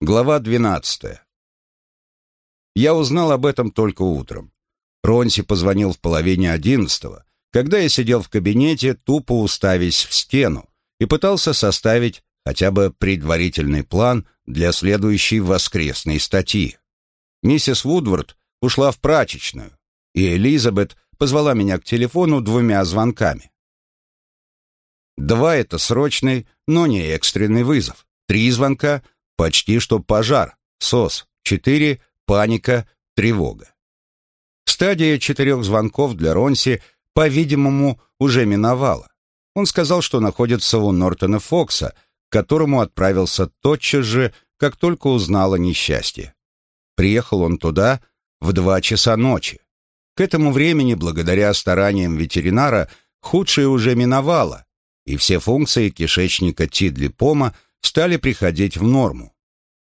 Глава 12. Я узнал об этом только утром. Ронси позвонил в половине одиннадцатого, когда я сидел в кабинете, тупо уставясь в стену, и пытался составить хотя бы предварительный план для следующей воскресной статьи. Миссис Вудвард ушла в прачечную, и Элизабет позвала меня к телефону двумя звонками. Два — это срочный, но не экстренный вызов. Три звонка — почти что пожар, СОС. Четыре — паника, тревога. Стадия четырех звонков для Ронси, по-видимому, уже миновала. Он сказал, что находится у Нортона Фокса, к которому отправился тотчас же, как только узнал о несчастье. Приехал он туда в два часа ночи. К этому времени, благодаря стараниям ветеринара, худшее уже миновало, и все функции кишечника Тидли Пома стали приходить в норму.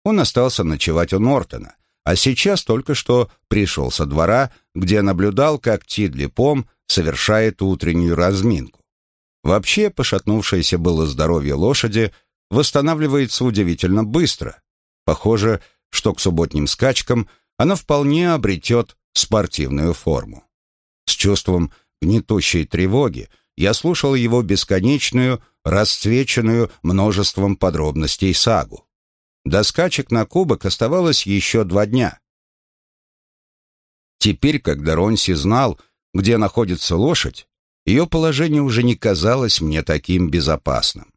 Он остался ночевать у Нортона, а сейчас только что пришел со двора, где наблюдал, как Тидли Пом совершает утреннюю разминку. Вообще, пошатнувшееся было здоровье лошади восстанавливается удивительно быстро. Похоже, что к субботним скачкам она вполне обретет спортивную форму. С чувством гнетущей тревоги я слушал его бесконечную, расцвеченную множеством подробностей сагу. До скачек на кубок оставалось еще два дня. Теперь, когда Ронси знал, где находится лошадь, ее положение уже не казалось мне таким безопасным.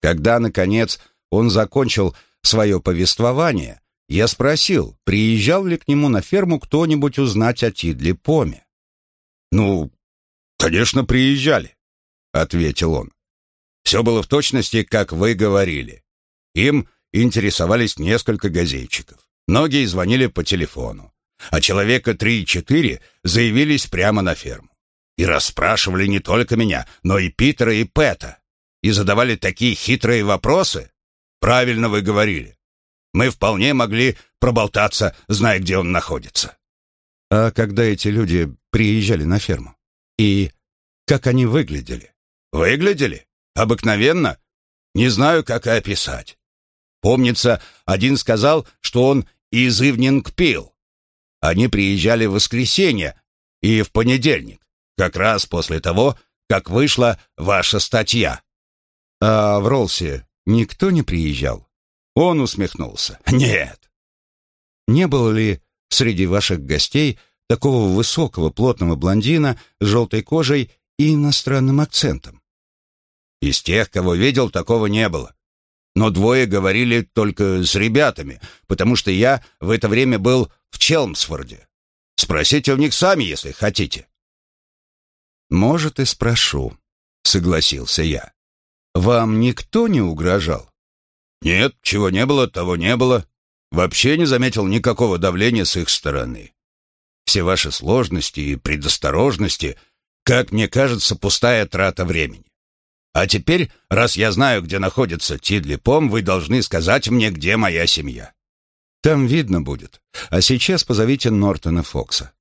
Когда, наконец, он закончил свое повествование, я спросил, приезжал ли к нему на ферму кто-нибудь узнать о Тидле Поме. «Ну, конечно, приезжали», — ответил он. «Все было в точности, как вы говорили. Им интересовались несколько газетчиков. Многие звонили по телефону, а человека три-четыре заявились прямо на ферму. И расспрашивали не только меня, но и Питера и Пэта. И задавали такие хитрые вопросы. Правильно вы говорили. Мы вполне могли проболтаться, зная, где он находится. А когда эти люди приезжали на ферму? И как они выглядели? Выглядели? Обыкновенно? Не знаю, как и описать. Помнится, один сказал, что он из Ивнинг пил. Они приезжали в воскресенье и в понедельник, как раз после того, как вышла ваша статья. А в Ролсе никто не приезжал? Он усмехнулся. Нет. Не было ли среди ваших гостей такого высокого плотного блондина с желтой кожей и иностранным акцентом? Из тех, кого видел, такого не было но двое говорили только с ребятами, потому что я в это время был в Челмсфорде. Спросите у них сами, если хотите». «Может, и спрошу», — согласился я. «Вам никто не угрожал?» «Нет, чего не было, того не было. Вообще не заметил никакого давления с их стороны. Все ваши сложности и предосторожности, как мне кажется, пустая трата времени. А теперь, раз я знаю, где находится Тидли Пом, вы должны сказать мне, где моя семья». «Там видно будет. А сейчас позовите Нортона Фокса».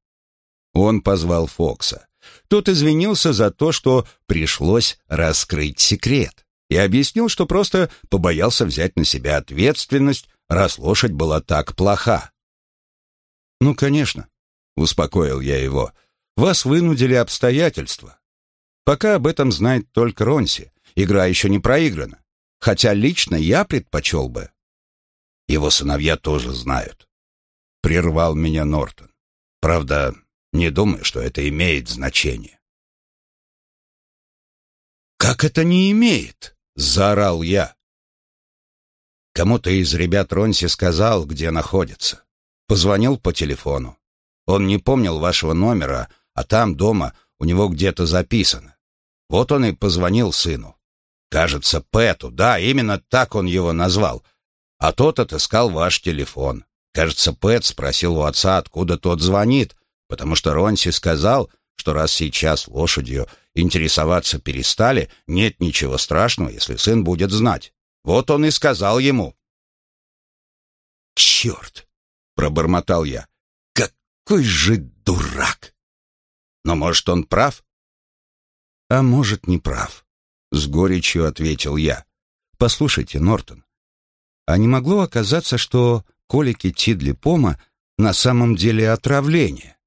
Он позвал Фокса. Тот извинился за то, что пришлось раскрыть секрет, и объяснил, что просто побоялся взять на себя ответственность, раз лошадь была так плоха. «Ну, конечно», — успокоил я его, — «вас вынудили обстоятельства. Пока об этом знает только Ронси. Игра еще не проиграна. Хотя лично я предпочел бы. Его сыновья тоже знают. Прервал меня Нортон. Правда, не думаю, что это имеет значение. «Как это не имеет?» — заорал я. Кому-то из ребят Ронси сказал, где находится. Позвонил по телефону. Он не помнил вашего номера, а там, дома, у него где-то записано. Вот он и позвонил сыну. Кажется, Пэту, да, именно так он его назвал. А тот отыскал ваш телефон. Кажется, Пэт спросил у отца, откуда тот звонит, потому что Ронси сказал, что раз сейчас лошадью интересоваться перестали, нет ничего страшного, если сын будет знать. Вот он и сказал ему. «Черт!» — пробормотал я. «Какой же дурак!» Но, может, он прав? А может, не прав. С горечью ответил я. Послушайте, Нортон, а не могло оказаться, что колики Тидли Пома на самом деле отравление?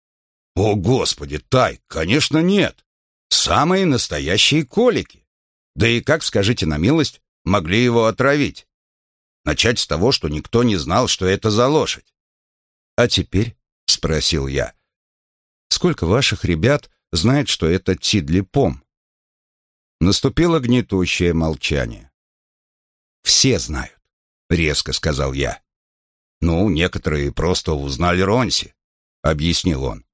О, Господи, Тай, конечно, нет. Самые настоящие колики. Да и как, скажите на милость, могли его отравить? Начать с того, что никто не знал, что это за лошадь. «А теперь?» — спросил я. «Сколько ваших ребят знает, что это Тидли Пом?» Наступило гнетущее молчание. «Все знают», — резко сказал я. «Ну, некоторые просто узнали Ронси», — объяснил он.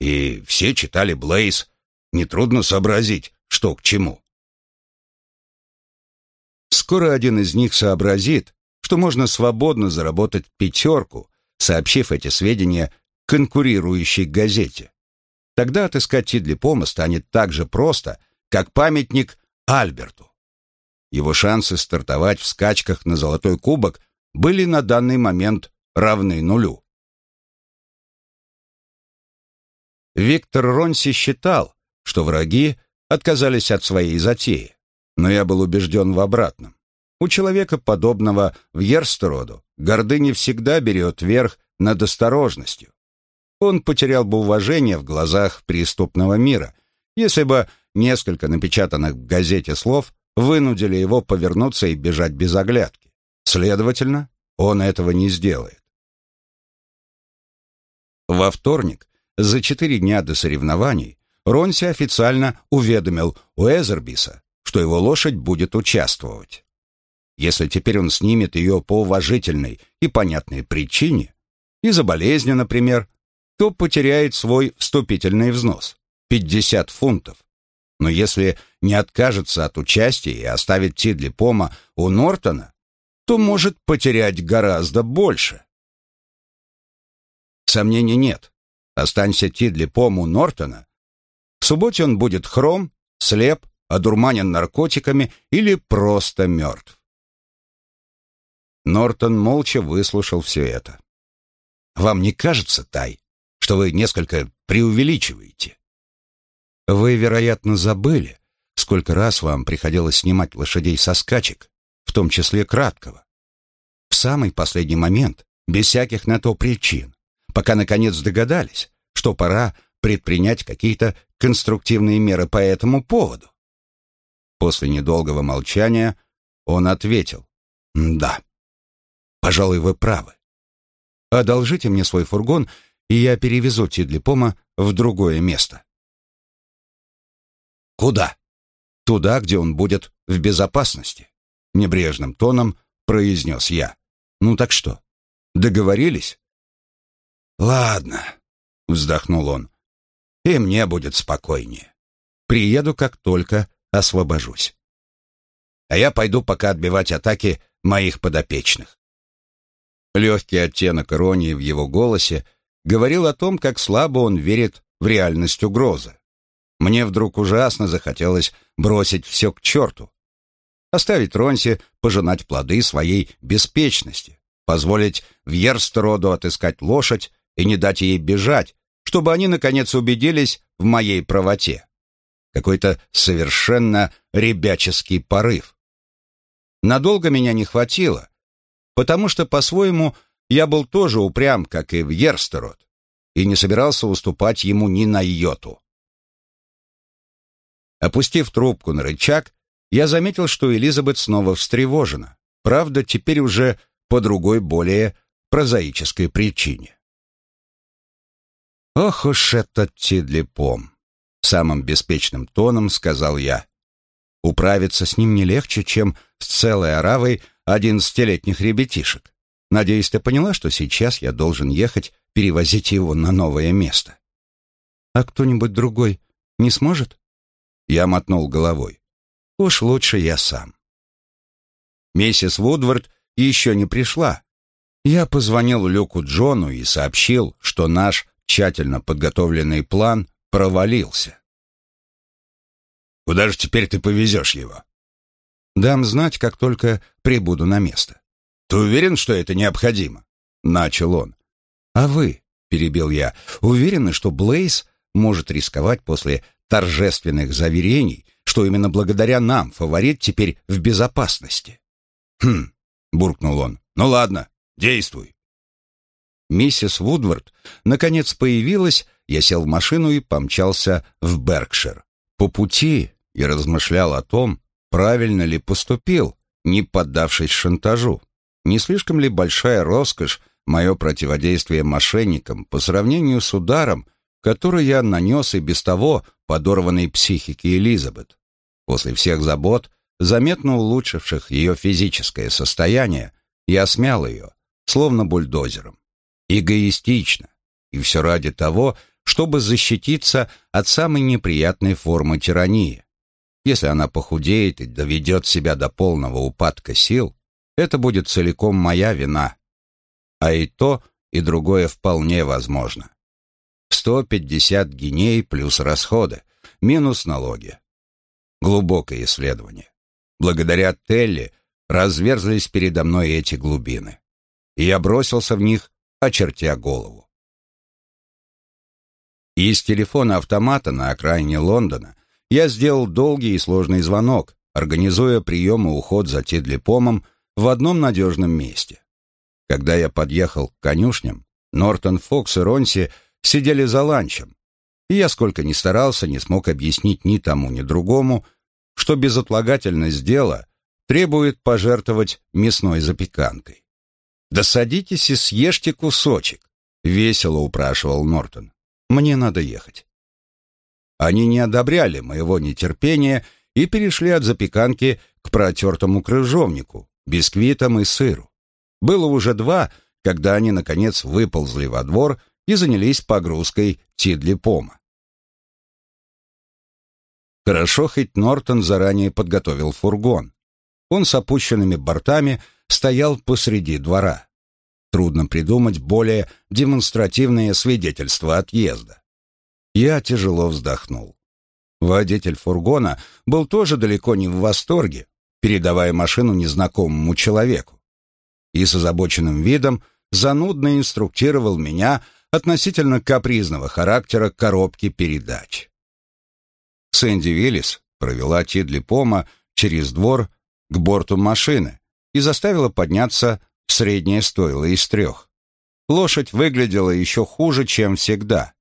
«И все читали Блейз. Нетрудно сообразить, что к чему». Скоро один из них сообразит, что можно свободно заработать пятерку, сообщив эти сведения конкурирующей газете. Тогда отыскать Тидли Пома станет так же просто, как памятник Альберту. Его шансы стартовать в скачках на золотой кубок были на данный момент равны нулю. Виктор Ронси считал, что враги отказались от своей затеи, но я был убежден в обратном. У человека, подобного в Ерстероду, гордыня всегда берет верх над осторожностью. Он потерял бы уважение в глазах преступного мира, если бы несколько напечатанных в газете слов вынудили его повернуться и бежать без оглядки. Следовательно, он этого не сделает. Во вторник, за четыре дня до соревнований, Ронси официально уведомил Уэзербиса, что его лошадь будет участвовать. Если теперь он снимет ее по уважительной и понятной причине, из-за болезни, например, то потеряет свой вступительный взнос – 50 фунтов. Но если не откажется от участия и оставит Тидли Пома у Нортона, то может потерять гораздо больше. Сомнений нет. Останься Тидли Пом у Нортона. В субботе он будет хром, слеп, одурманен наркотиками или просто мертв. Нортон молча выслушал все это. «Вам не кажется, Тай, что вы несколько преувеличиваете?» «Вы, вероятно, забыли, сколько раз вам приходилось снимать лошадей со скачек, в том числе краткого. В самый последний момент, без всяких на то причин, пока наконец догадались, что пора предпринять какие-то конструктивные меры по этому поводу. После недолгого молчания он ответил «Да». Пожалуй, вы правы. Одолжите мне свой фургон, и я перевезу Тидлипома в другое место. Куда? Туда, где он будет в безопасности. Небрежным тоном произнес я. Ну так что, договорились? Ладно, вздохнул он. И мне будет спокойнее. Приеду, как только освобожусь. А я пойду пока отбивать атаки моих подопечных. Легкий оттенок иронии в его голосе говорил о том, как слабо он верит в реальность угрозы. Мне вдруг ужасно захотелось бросить все к черту. Оставить Ронси пожинать плоды своей беспечности, позволить в Ерстероду отыскать лошадь и не дать ей бежать, чтобы они, наконец, убедились в моей правоте. Какой-то совершенно ребяческий порыв. Надолго меня не хватило, потому что, по-своему, я был тоже упрям, как и в Ерстерот, и не собирался уступать ему ни на йоту. Опустив трубку на рычаг, я заметил, что Элизабет снова встревожена. Правда, теперь уже по другой, более прозаической причине. «Ох уж этот Тидлипом!» — самым беспечным тоном сказал я. «Управиться с ним не легче, чем с целой оравой одиннадцатилетних ребятишек. Надеюсь, ты поняла, что сейчас я должен ехать перевозить его на новое место. А кто-нибудь другой не сможет? Я мотнул головой. Уж лучше я сам. Миссис Вудвард еще не пришла. Я позвонил Люку Джону и сообщил, что наш тщательно подготовленный план провалился. «Куда же теперь ты повезешь его?» Дам знать, как только прибуду на место. Ты уверен, что это необходимо? Начал он. А вы, перебил я, уверены, что Блейз может рисковать после торжественных заверений, что именно благодаря нам фаворит теперь в безопасности? Хм, буркнул он. «Ну ладно, действуй». Миссис Вудвард наконец появилась, я сел в машину и помчался в Беркшир. По пути я размышлял о том, правильно ли поступил, не поддавшись шантажу. Не слишком ли большая роскошь мое противодействие мошенникам по сравнению с ударом, который я нанес и без того подорванной психике Элизабет? После всех забот, заметно улучшивших ее физическое состояние, я смял ее, словно бульдозером. Эгоистично. И все ради того, чтобы защититься от самой неприятной формы тирании. Если она похудеет и доведет себя до полного упадка сил, это будет целиком моя вина. А и то, и другое вполне возможно. 150 гиней плюс расходы, минус налоги. Глубокое исследование. Благодаря Телли разверзлись передо мной эти глубины. И я бросился в них, очертя голову. Из телефона автомата на окраине Лондона я сделал долгий и сложный звонок, организуя прием и уход за Тидлипомом в одном надежном месте. Когда я подъехал к конюшням, Нортон Фокс и Ронси сидели за ланчем, и я сколько ни старался, не смог объяснить ни тому, ни другому, что безотлагательность дела требует пожертвовать мясной запеканкой. «Да садитесь и съешьте кусочек», — весело упрашивал Нортон. «Мне надо ехать». Они не одобряли моего нетерпения и перешли от запеканки к протертому крыжовнику, бисквитам и сыру. Было уже два, когда они, наконец, выползли во двор и занялись погрузкой Тидли-Пома. Хорошо, хоть Нортон заранее подготовил фургон. Он с опущенными бортами стоял посреди двора. Трудно придумать более демонстративное свидетельство отъезда. Я тяжело вздохнул. Водитель фургона был тоже далеко не в восторге, передавая машину незнакомому человеку. И с озабоченным видом занудно инструктировал меня относительно капризного характера коробки передач. Сэнди Виллис провела Тидли Пома через двор к борту машины и заставила подняться в среднее стойло из трех. Лошадь выглядела еще хуже, чем всегда.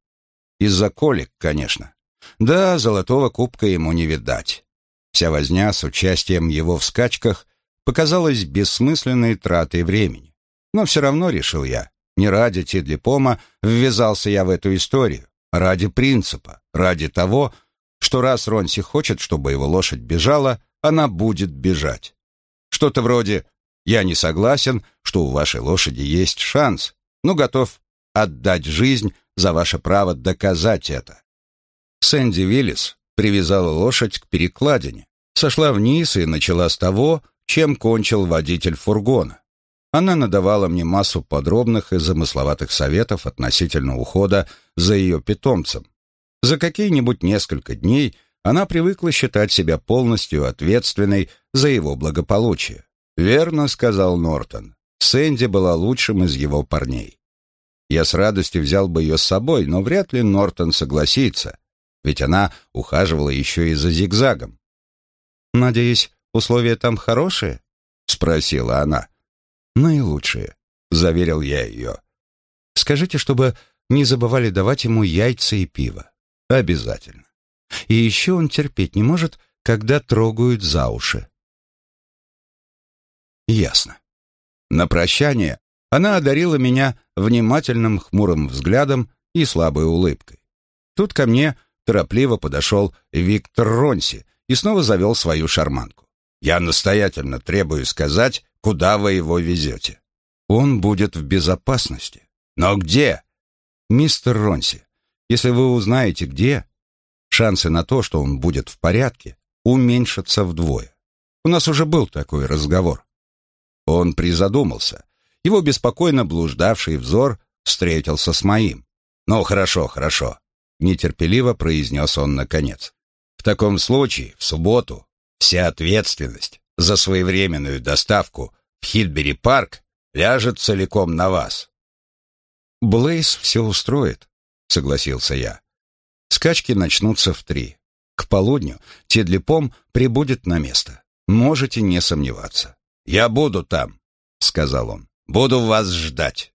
Из-за колик, конечно. Да, золотого кубка ему не видать. Вся возня с участием его в скачках показалась бессмысленной тратой времени. Но все равно, решил я, не ради Тидлипома ввязался я в эту историю, а ради принципа, ради того, что раз Ронси хочет, чтобы его лошадь бежала, она будет бежать. Что-то вроде «Я не согласен, что у вашей лошади есть шанс, но готов отдать жизнь за ваше право доказать это». Сэнди Виллис привязала лошадь к перекладине, сошла вниз и начала с того, чем кончил водитель фургона. Она надавала мне массу подробных и замысловатых советов относительно ухода за ее питомцем. За какие-нибудь несколько дней она привыкла считать себя полностью ответственной за его благополучие. «Верно», — сказал Нортон. Сэнди была лучшим из его парней. Я с радостью взял бы ее с собой, но вряд ли Нортон согласится, ведь она ухаживала еще и за зигзагом. «Надеюсь, условия там хорошие?» — спросила она. «Наилучшие», — заверил я ее. «Скажите, чтобы не забывали давать ему яйца и пиво. Обязательно. И еще он терпеть не может, когда трогают за уши». Ясно. На прощание она одарила меня внимательным хмурым взглядом и слабой улыбкой. Тут ко мне торопливо подошел Виктор Ронси и снова завел свою шарманку. «Я настоятельно требую сказать, куда вы его везете. Он будет в безопасности. Но где?» «Мистер Ронси, если вы узнаете, где, шансы на то, что он будет в порядке, уменьшатся вдвое. У нас уже был такой разговор». Он призадумался. Его беспокойно блуждавший взор встретился с моим. «Ну, хорошо, хорошо», — нетерпеливо произнес он наконец. «В таком случае, в субботу, вся ответственность за своевременную доставку в Хитбери-парк ляжет целиком на вас». «Блейз все устроит», — согласился я. «Скачки начнутся в три. К полудню Тедлипом прибудет на место. Можете не сомневаться. Я буду там. — сказал он. «Буду вас ждать».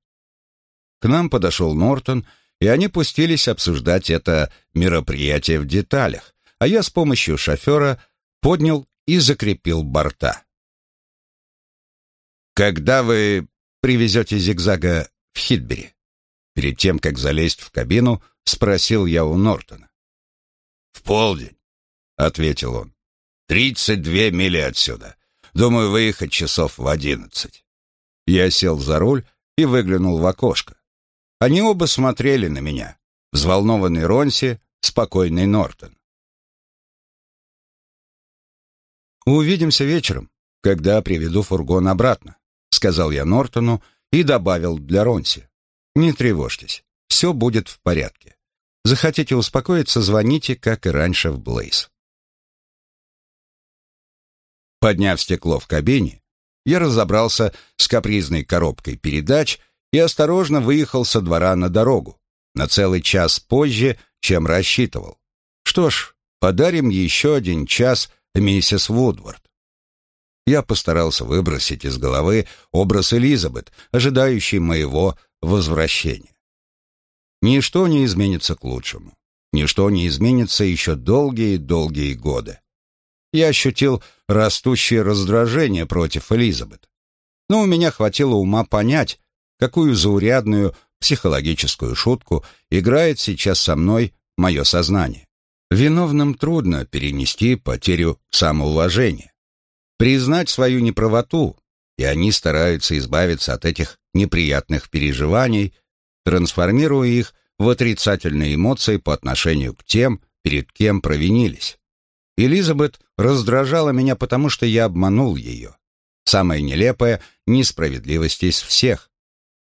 К нам подошел Нортон, и они пустились обсуждать это мероприятие в деталях, а я с помощью шофера поднял и закрепил борта. «Когда вы привезете зигзага в Хитбери?» Перед тем, как залезть в кабину, спросил я у Нортона. «В полдень», — ответил он. «Тридцать две мили отсюда. Думаю, выехать часов в одиннадцать». Я сел за руль и выглянул в окошко. Они оба смотрели на меня. Взволнованный Ронси, спокойный Нортон. «Увидимся вечером, когда приведу фургон обратно», — сказал я Нортону и добавил для Ронси. «Не тревожьтесь, все будет в порядке. Захотите успокоиться, звоните, как и раньше, в Блейз». Подняв стекло в кабине, я разобрался с капризной коробкой передач — и осторожно выехал со двора на дорогу, на целый час позже, чем рассчитывал. Что ж, подарим еще один час миссис Вудвард. Я постарался выбросить из головы образ Элизабет, ожидающей моего возвращения. Ничто не изменится к лучшему. Ничто не изменится еще долгие-долгие годы. Я ощутил растущее раздражение против Элизабет. Но у меня хватило ума понять, какую заурядную психологическую шутку играет сейчас со мной мое сознание. Виновным трудно перенести потерю самоуважения. Признать свою неправоту, и они стараются избавиться от этих неприятных переживаний, трансформируя их в отрицательные эмоции по отношению к тем, перед кем провинились. Элизабет раздражала меня, потому что я обманул ее. Самая нелепая несправедливость из всех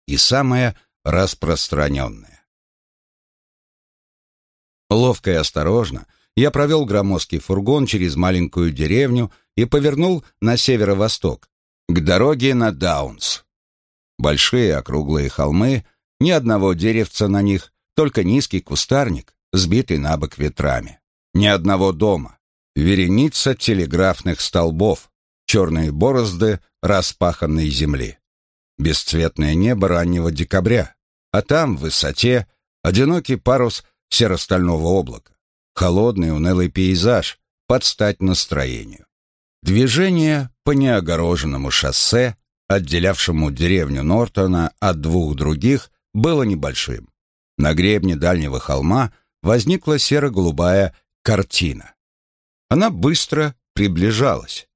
и самое распространенное. Ловко и осторожно я провел громоздкий фургон через маленькую деревню и повернул на северо-восток, к дороге на Даунс. Большие округлые холмы, ни одного деревца на них, только низкий кустарник, сбитый на бок ветрами. Ни одного дома. Вереница телеграфных столбов, черные борозды распаханной земли бесцветное небо раннего декабря, а там, в высоте, одинокий парус серо-стального облака, холодный унылый пейзаж, под стать настроению. Движение по неогороженному шоссе, отделявшему деревню Нортона от двух других, было небольшим. На гребне дальнего холма возникла серо-голубая картина. Она быстро приближалась.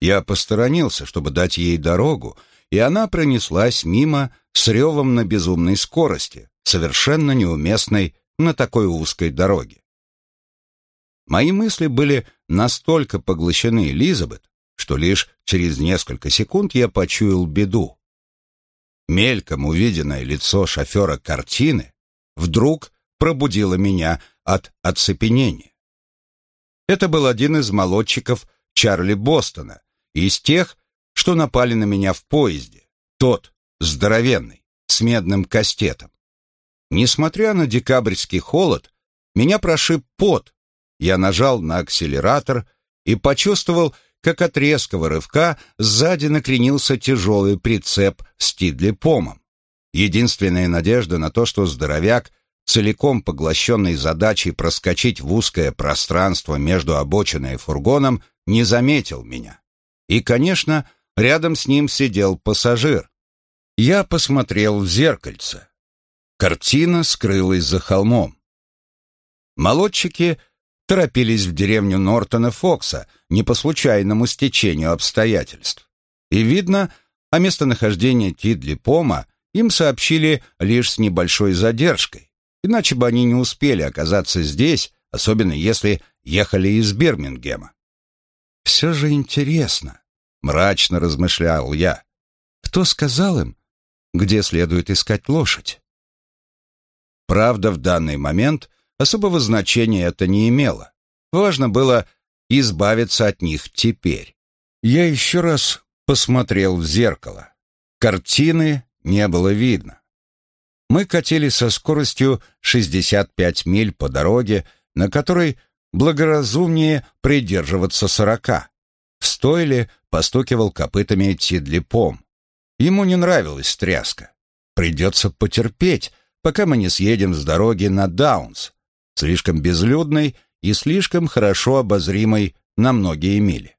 Я посторонился, чтобы дать ей дорогу, и она пронеслась мимо с ревом на безумной скорости, совершенно неуместной на такой узкой дороге. Мои мысли были настолько поглощены Элизабет, что лишь через несколько секунд я почуял беду. Мельком увиденное лицо шофера картины вдруг пробудило меня от оцепенения. Это был один из молодчиков Чарли Бостона, из тех, что напали на меня в поезде. Тот, здоровенный, с медным кастетом. Несмотря на декабрьский холод, меня прошиб пот. Я нажал на акселератор и почувствовал, как от резкого рывка сзади накренился тяжелый прицеп с тидлипомом. Единственная надежда на то, что здоровяк, целиком поглощенный задачей проскочить в узкое пространство между обочиной и фургоном, не заметил меня. И, конечно, Рядом с ним сидел пассажир. Я посмотрел в зеркальце. Картина скрылась за холмом. Молодчики торопились в деревню Нортона Фокса не по случайному стечению обстоятельств. И видно, о местонахождении Тидли Пома им сообщили лишь с небольшой задержкой, иначе бы они не успели оказаться здесь, особенно если ехали из Бирмингема. Все же интересно, Мрачно размышлял я. Кто сказал им, где следует искать лошадь? Правда, в данный момент особого значения это не имело. Важно было избавиться от них теперь. Я еще раз посмотрел в зеркало. Картины не было видно. Мы катили со скоростью 65 миль по дороге, на которой благоразумнее придерживаться сорока. В стойле постукивал копытами Тидлипом. Ему не нравилась тряска. Придется потерпеть, пока мы не съедем с дороги на Даунс, слишком безлюдный и слишком хорошо обозримый на многие мили.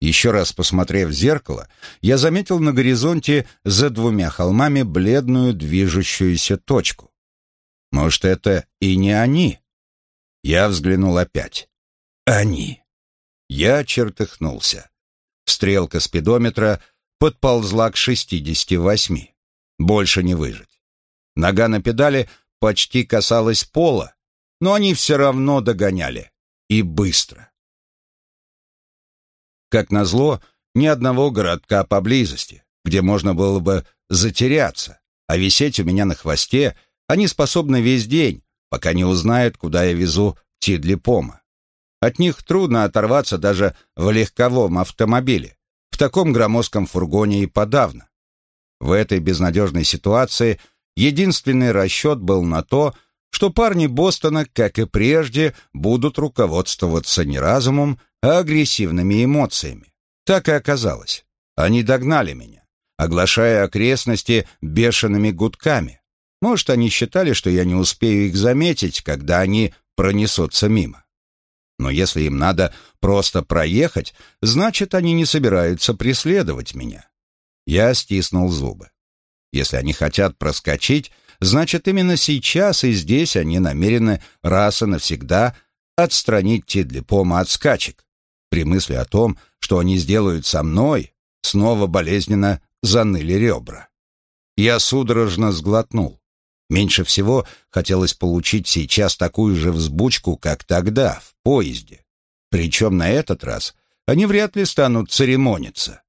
Еще раз посмотрев в зеркало, я заметил на горизонте за двумя холмами бледную движущуюся точку. Может, это и не они? Я взглянул опять. Они. Я чертыхнулся. Стрелка спидометра подползла к 68. Больше не выжить. Нога на педали почти касалась пола, но они все равно догоняли. И быстро. Как назло, ни одного городка поблизости, где можно было бы затеряться, а висеть у меня на хвосте они способны весь день, пока не узнают, куда я везу Тидли Пома. От них трудно оторваться даже в легковом автомобиле, в таком громоздком фургоне и подавно. В этой безнадежной ситуации единственный расчет был на то, что парни Бостона, как и прежде, будут руководствоваться не разумом, а агрессивными эмоциями. Так и оказалось. Они догнали меня, оглашая окрестности бешеными гудками. Может, они считали, что я не успею их заметить, когда они пронесутся мимо. Но если им надо просто проехать, значит, они не собираются преследовать меня. Я стиснул зубы. Если они хотят проскочить, значит, именно сейчас и здесь они намерены раз и навсегда отстранить Тидлипома от скачек. При мысли о том, что они сделают со мной, снова болезненно заныли ребра. Я судорожно сглотнул. Меньше всего хотелось получить сейчас такую же взбучку, как тогда, в поезде. Причем на этот раз они вряд ли станут церемониться.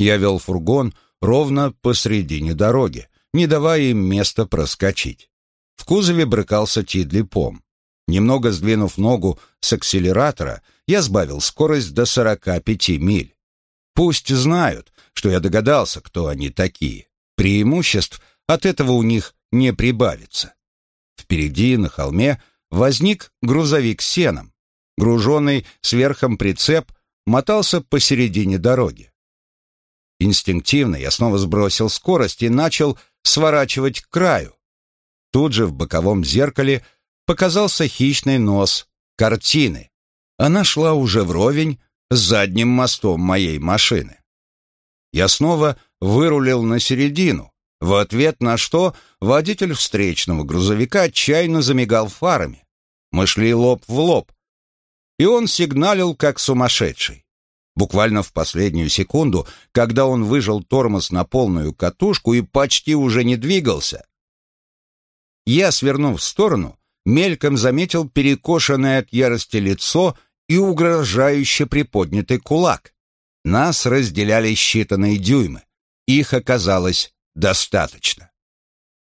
Я вел фургон ровно посредине дороги, не давая им места проскочить. В кузове брыкался Тидли Пом. Немного сдвинув ногу с акселератора, я сбавил скорость до 45 миль. Пусть знают, что я догадался, кто они такие. Преимуществ от этого у них не прибавится. Впереди, на холме, возник грузовик с сеном. Груженный сверхом прицеп мотался посередине дороги. Инстинктивно я снова сбросил скорость и начал сворачивать к краю. Тут же в боковом зеркале показался хищный нос картины. Она шла уже вровень с задним мостом моей машины. Я снова вырулил на середину, в ответ на что водитель встречного грузовика отчаянно замигал фарами. Мы шли лоб в лоб, и он сигналил как сумасшедший. Буквально в последнюю секунду, когда он выжал тормоз на полную катушку и почти уже не двигался, я, свернув в сторону, мельком заметил перекошенное от ярости лицо и угрожающе приподнятый кулак. Нас разделяли считанные дюймы. Их оказалось достаточно.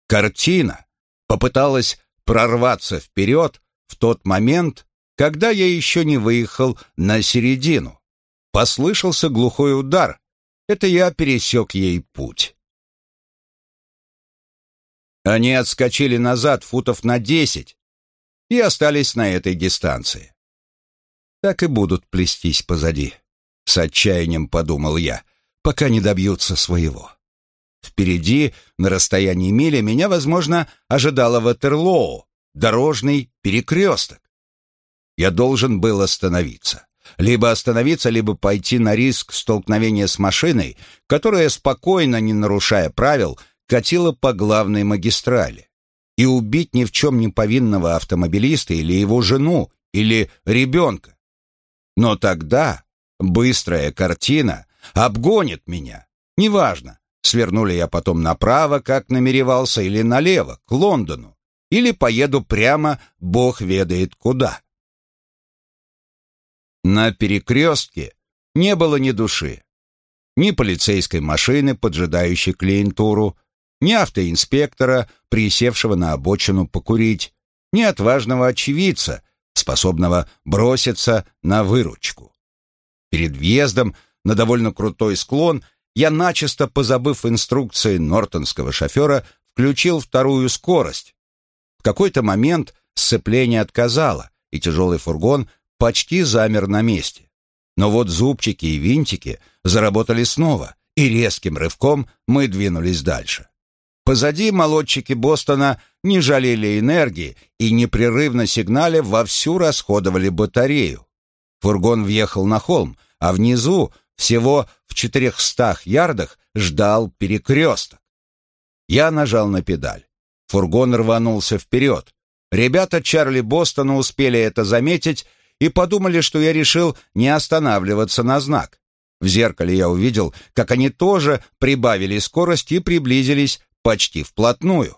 Картина попыталась прорваться вперед в тот момент, когда я еще не выехал на середину. Послышался глухой удар. Это я пересек ей путь. Они отскочили назад футов на десять и остались на этой дистанции. Так и будут плестись позади. С отчаянием подумал я, пока не добьются своего. Впереди, на расстоянии мили, меня, возможно, ожидало Ватерлоу, дорожный перекресток. Я должен был остановиться. Либо остановиться, либо пойти на риск столкновения с машиной, которая, спокойно, не нарушая правил, катила по главной магистрали. И убить ни в чем не повинного автомобилиста или его жену, или ребенка. Но тогда быстрая картина обгонит меня. Неважно, свернули я потом направо, как намеревался, или налево, к Лондону, или поеду прямо, бог ведает куда. На перекрестке не было ни души. Ни полицейской машины, поджидающей клиентуру, ни автоинспектора, присевшего на обочину покурить, ни отважного очевидца, способного броситься на выручку. Перед въездом на довольно крутой склон я, начисто позабыв инструкции нортонского шофера, включил вторую скорость. В какой-то момент сцепление отказало, и тяжелый фургон почти замер на месте. Но вот зубчики и винтики заработали снова, и резким рывком мы двинулись дальше. Позади молодчики Бостона не жалели энергии и непрерывно сигнале вовсю расходовали батарею. Фургон въехал на холм, а внизу, всего в четырехстах ярдах, ждал перекресток. Я нажал на педаль. Фургон рванулся вперед. Ребята Чарли Бостона успели это заметить и подумали, что я решил не останавливаться на знак. В зеркале я увидел, как они тоже прибавили скорость и приблизились почти вплотную.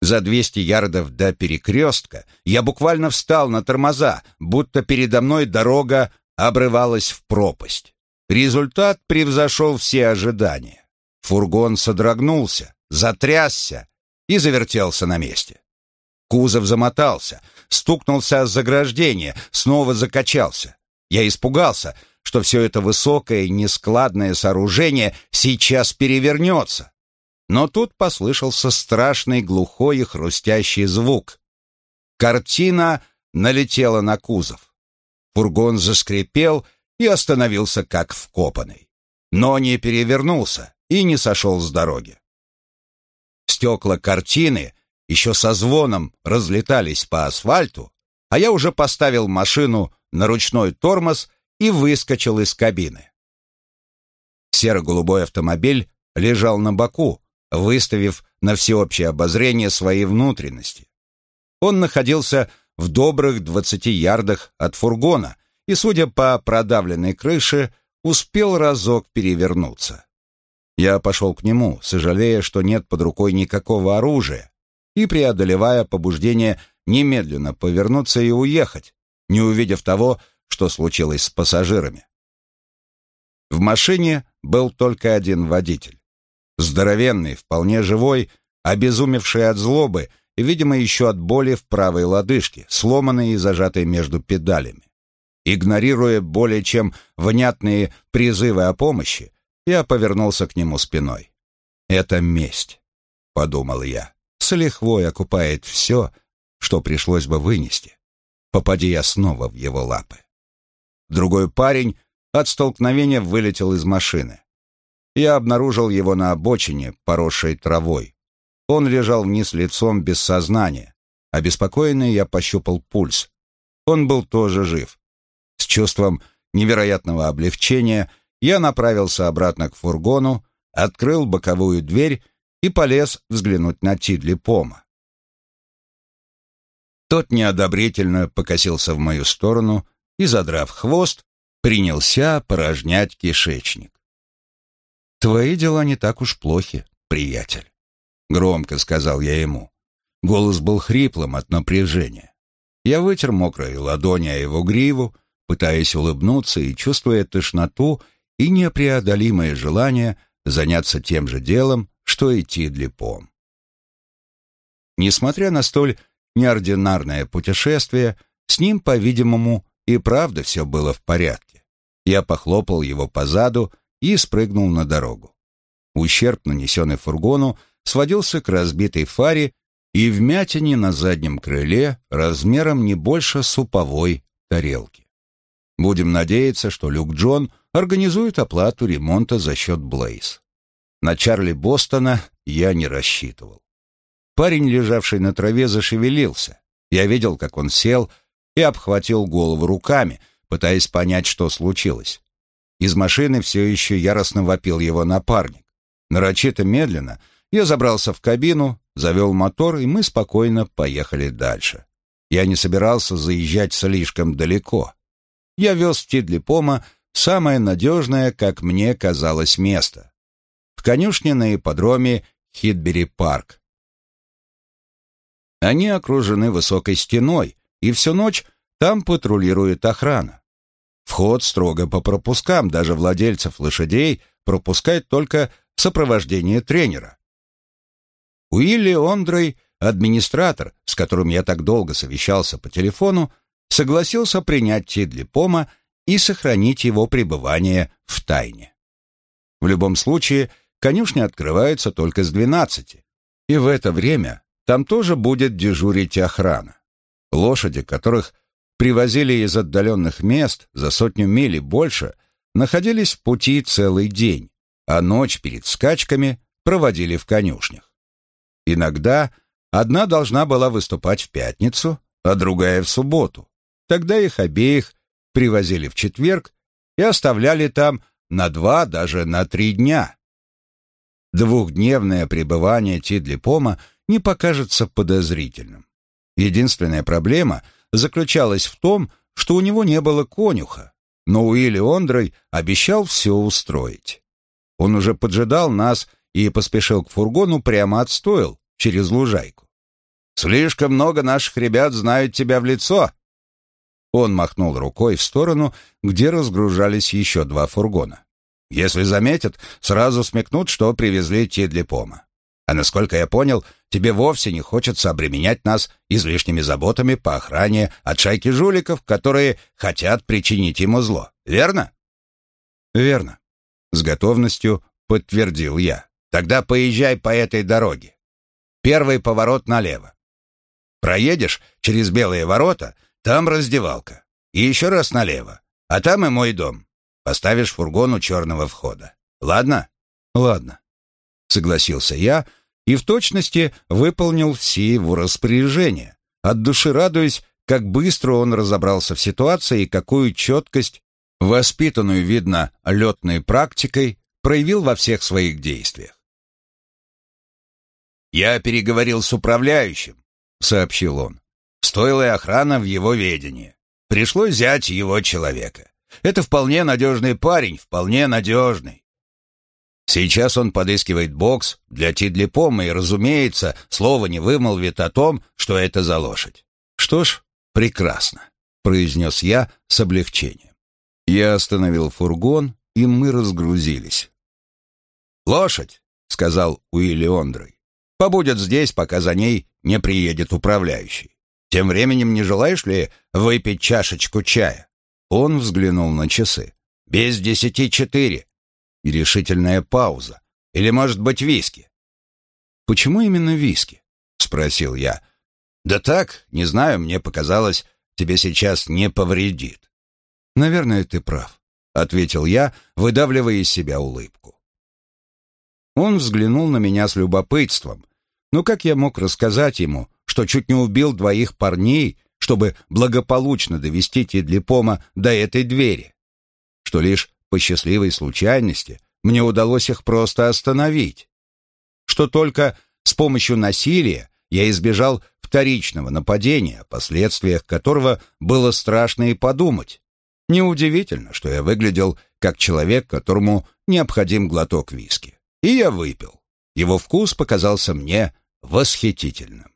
За 200 ярдов до перекрестка я буквально встал на тормоза, будто передо мной дорога обрывалась в пропасть. Результат превзошел все ожидания. Фургон содрогнулся, затрясся и завертелся на месте. Кузов замотался, стукнулся о заграждение, снова закачался. Я испугался, что все это высокое, нескладное сооружение сейчас перевернется. Но тут послышался страшный глухой и хрустящий звук. Картина налетела на кузов. Фургон заскрипел и остановился как вкопанный. Но не перевернулся и не сошел с дороги. Стекла картины еще со звоном разлетались по асфальту, а я уже поставил машину на ручной тормоз и выскочил из кабины. Серо-голубой автомобиль лежал на боку, выставив на всеобщее обозрение свои внутренности. Он находился в добрых двадцати ярдах от фургона и, судя по продавленной крыше, успел разок перевернуться. Я пошел к нему, сожалея, что нет под рукой никакого оружия, и преодолевая побуждение немедленно повернуться и уехать, не увидев того, что случилось с пассажирами. В машине был только один водитель. Здоровенный, вполне живой, обезумевший от злобы и, видимо, еще от боли в правой лодыжке, сломанной и зажатой между педалями. Игнорируя более чем внятные призывы о помощи, я повернулся к нему спиной. «Это месть», — подумал я с лихвой окупает все, что пришлось бы вынести, попади я снова в его лапы. Другой парень от столкновения вылетел из машины. Я обнаружил его на обочине, поросшей травой. Он лежал вниз лицом без сознания. Обеспокоенный я пощупал пульс. Он был тоже жив. С чувством невероятного облегчения я направился обратно к фургону, открыл боковую дверь и полез взглянуть на Тидли Пома. Тот неодобрительно покосился в мою сторону и, задрав хвост, принялся порожнять кишечник. «Твои дела не так уж плохи, приятель», — громко сказал я ему. Голос был хриплым от напряжения. Я вытер мокрые ладони о его гриву, пытаясь улыбнуться и чувствуя тошноту и непреодолимое желание заняться тем же делом, что идти Тидлипом. Несмотря на столь неординарное путешествие, с ним, по-видимому, и правда все было в порядке. Я похлопал его по заду и спрыгнул на дорогу. Ущерб, нанесенный фургону, сводился к разбитой фаре и вмятине на заднем крыле размером не больше суповой тарелки. Будем надеяться, что Люк Джон организует оплату ремонта за счет Блейз. На Чарли Бостона я не рассчитывал. Парень, лежавший на траве, зашевелился. Я видел, как он сел и обхватил голову руками, пытаясь понять, что случилось. Из машины все еще яростно вопил его напарник. Нарочито медленно я забрался в кабину, завел мотор, и мы спокойно поехали дальше. Я не собирался заезжать слишком далеко. Я вез в Тидлипома самое надежное, как мне казалось, место конюшне на ипподроме Хитбери-парк. Они окружены высокой стеной, и всю ночь там патрулирует охрана. Вход строго по пропускам, даже владельцев лошадей пропускают только в сопровождении тренера. Уилли Ондрей, администратор, с которым я так долго совещался по телефону, согласился принять Тидли Пома и сохранить его пребывание в тайне. В любом случае, конюшня открывается только с двенадцати, и в это время там тоже будет дежурить охрана. Лошади, которых привозили из отдаленных мест за сотню миль и больше, находились в пути целый день, а ночь перед скачками проводили в конюшнях. Иногда одна должна была выступать в пятницу, а другая в субботу. Тогда их обеих привозили в четверг и оставляли там на два, даже на три дня. Двухдневное пребывание Тидлипома не покажется подозрительным. Единственная проблема заключалась в том, что у него не было конюха, но Уилли Ондрой обещал все устроить. Он уже поджидал нас и поспешил к фургону прямо от стойл, через лужайку. «Слишком много наших ребят знают тебя в лицо!» Он махнул рукой в сторону, где разгружались еще два фургона. «Если заметят, сразу смекнут, что привезли Тидлипома. А насколько я понял, тебе вовсе не хочется обременять нас излишними заботами по охране от шайки жуликов, которые хотят причинить ему зло. Верно? Верно. С готовностью подтвердил я. Тогда поезжай по этой дороге. Первый поворот налево. Проедешь через белые ворота, там раздевалка. И еще раз налево. А там и мой дом. Поставишь фургон у черного входа. Ладно? Ладно согласился я и в точности выполнил все его распоряжения, от души радуясь, как быстро он разобрался в ситуации и какую четкость, воспитанную, видно, летной практикой, проявил во всех своих действиях. «Я переговорил с управляющим», — сообщил он. «Стоила охрана в его ведении. Пришлось взять его человека. Это вполне надежный парень, вполне надежный. Сейчас он подыскивает бокс для Тидлипома и, разумеется, слова не вымолвит о том, что это за лошадь. Что ж, прекрасно, произнес я с облегчением. Я остановил фургон, и мы разгрузились. «Лошадь», — сказал Уилли «побудет здесь, пока за ней не приедет управляющий. Тем временем не желаешь ли выпить чашечку чая?» Он взглянул на часы. «Без десяти четыре и решительная пауза. Или, может быть, виски? «Почему именно виски?» — спросил я. «Да так, не знаю, мне показалось, тебе сейчас не повредит». «Наверное, ты прав», — ответил я, выдавливая из себя улыбку. Он взглянул на меня с любопытством. Но как я мог рассказать ему, что чуть не убил двоих парней, чтобы благополучно довести Тидлипома до этой двери? Что лишь по счастливой случайности мне удалось их просто остановить. Что только с помощью насилия я избежал вторичного нападения, о последствиях которого было страшно и подумать. Неудивительно, что я выглядел как человек, которому необходим глоток виски. И я выпил. Его вкус показался мне восхитительным.